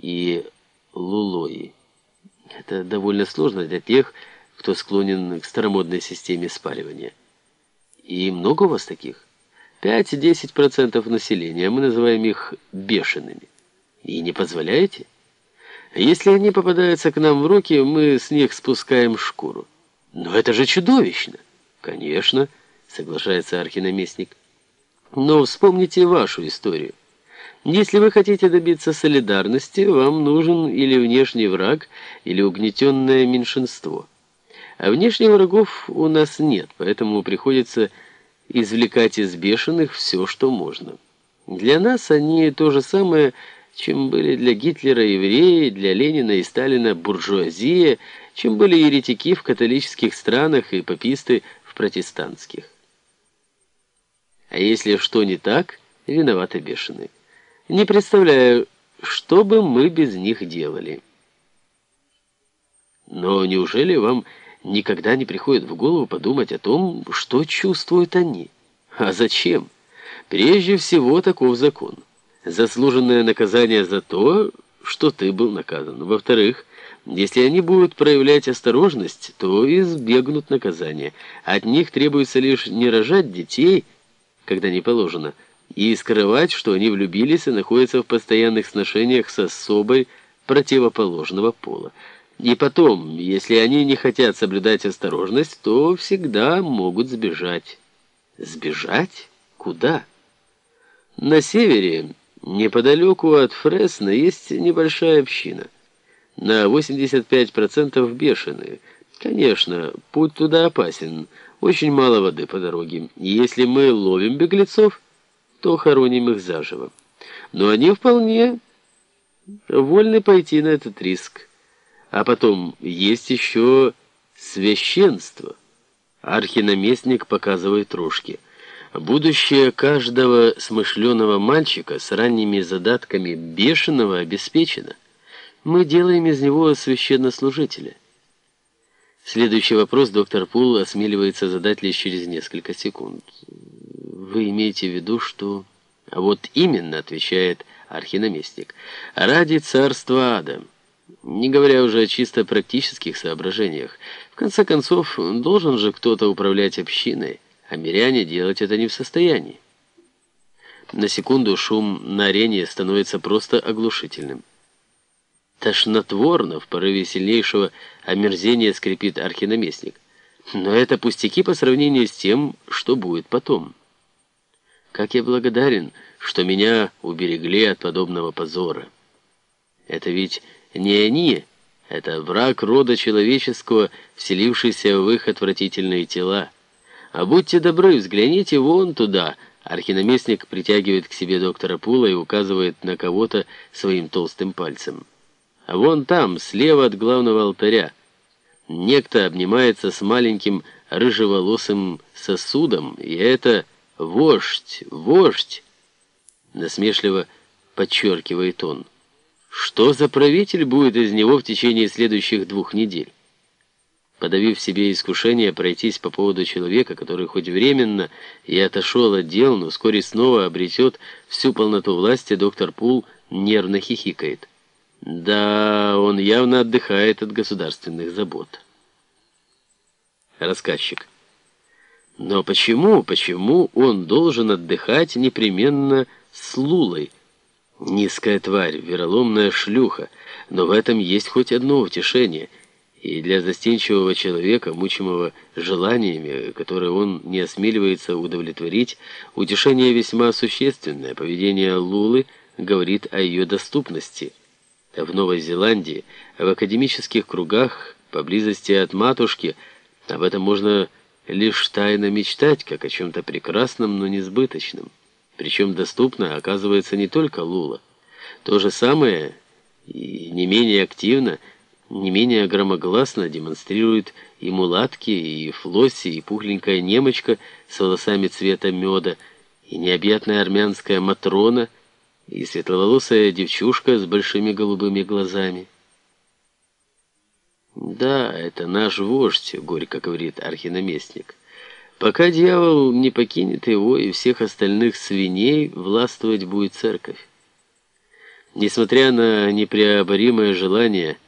и лулои. Это довольно сложно для тех, кто склонен к старомодной системе спаривания. И много у вас таких? 5-10% населения, мы называем их бешеными. И не позволяете? Если они попадаются к нам в руки, мы с них спускаем шкуру. Но это же чудовищно. Конечно, соглашается архинаместник. Но вспомните вашу историю. Если вы хотите добиться солидарности, вам нужен или внешний враг, или угнетенное меньшинство. А внешних врагов у нас нет, поэтому приходится извлекать из бешеных все, что можно. Для нас они то же самое, чем были для Гитлера евреи, для Ленина и Сталина буржуазия, чем были еретики в католических странах и паписты в протестантских. А если что не так, виноваты бешеные. Не представляю, что бы мы без них делали. Но неужели вам никогда не приходит в голову подумать о том, что чувствуют они? А зачем? Прежде всего, таков закон. Заслуженное наказание за то, что ты был наказан. Во-вторых, если они будут проявлять осторожность, то избегнут наказания. От них требуется лишь не рожать детей, когда не положено, и скрывать, что они влюбились и находятся в постоянных сношениях с особой противоположного пола. И потом, если они не хотят соблюдать осторожность, то всегда могут сбежать. Сбежать? Куда? На севере, неподалеку от Фресно, есть небольшая община. На 85% бешеные. Конечно, путь туда опасен, очень мало воды по дороге. Если мы ловим беглецов то хороним их заживо. Но они вполне вольны пойти на этот риск. А потом есть еще священство. Архинаместник показывает рожки. Будущее каждого смышленого мальчика с ранними задатками бешеного обеспечено. Мы делаем из него священнослужителя. Следующий вопрос доктор Пул осмеливается задать лишь через несколько секунд. Вы имеете в виду, что... Вот именно, отвечает архинаместник, ради царства ада. Не говоря уже о чисто практических соображениях. В конце концов, должен же кто-то управлять общиной, а миряне делать это не в состоянии. На секунду шум на арене становится просто оглушительным. Тошнотворно в порыве сильнейшего омерзения скрипит архинаместник. Но это пустяки по сравнению с тем, что будет потом. Как я благодарен, что меня уберегли от подобного позора. Это ведь не они, это враг рода человеческого, вселившийся в их отвратительные тела. А будьте добры, взгляните вон туда. Архинаместник притягивает к себе доктора Пула и указывает на кого-то своим толстым пальцем. А вон там, слева от главного алтаря, некто обнимается с маленьким рыжеволосым сосудом, и это... «Вождь! Вождь!» Насмешливо подчеркивает он. «Что за правитель будет из него в течение следующих двух недель?» Подавив себе искушение пройтись по поводу человека, который хоть временно и отошел от дел, но вскоре снова обретет всю полноту власти, доктор Пул нервно хихикает. Да, он явно отдыхает от государственных забот. Рассказчик. Но почему, почему он должен отдыхать непременно с Лулой? Низкая тварь, вероломная шлюха, но в этом есть хоть одно утешение. И для застенчивого человека, мучимого желаниями, которые он не осмеливается удовлетворить, утешение весьма существенное. Поведение Лулы говорит о ее доступности. В Новой Зеландии, в академических кругах, поблизости от матушки, об этом можно лишь тайно мечтать, как о чем-то прекрасном, но несбыточном. Причем доступно оказывается не только Лула. То же самое и не менее активно, не менее громогласно демонстрируют и мулатки, и флосси, и пухленькая немочка с волосами цвета меда, и необъятная армянская Матрона, и светловолосая девчушка с большими голубыми глазами. «Да, это наш вождь», — горько говорит архинаместник. «Пока дьявол не покинет его и всех остальных свиней, властвовать будет церковь». Несмотря на непреоборимое желание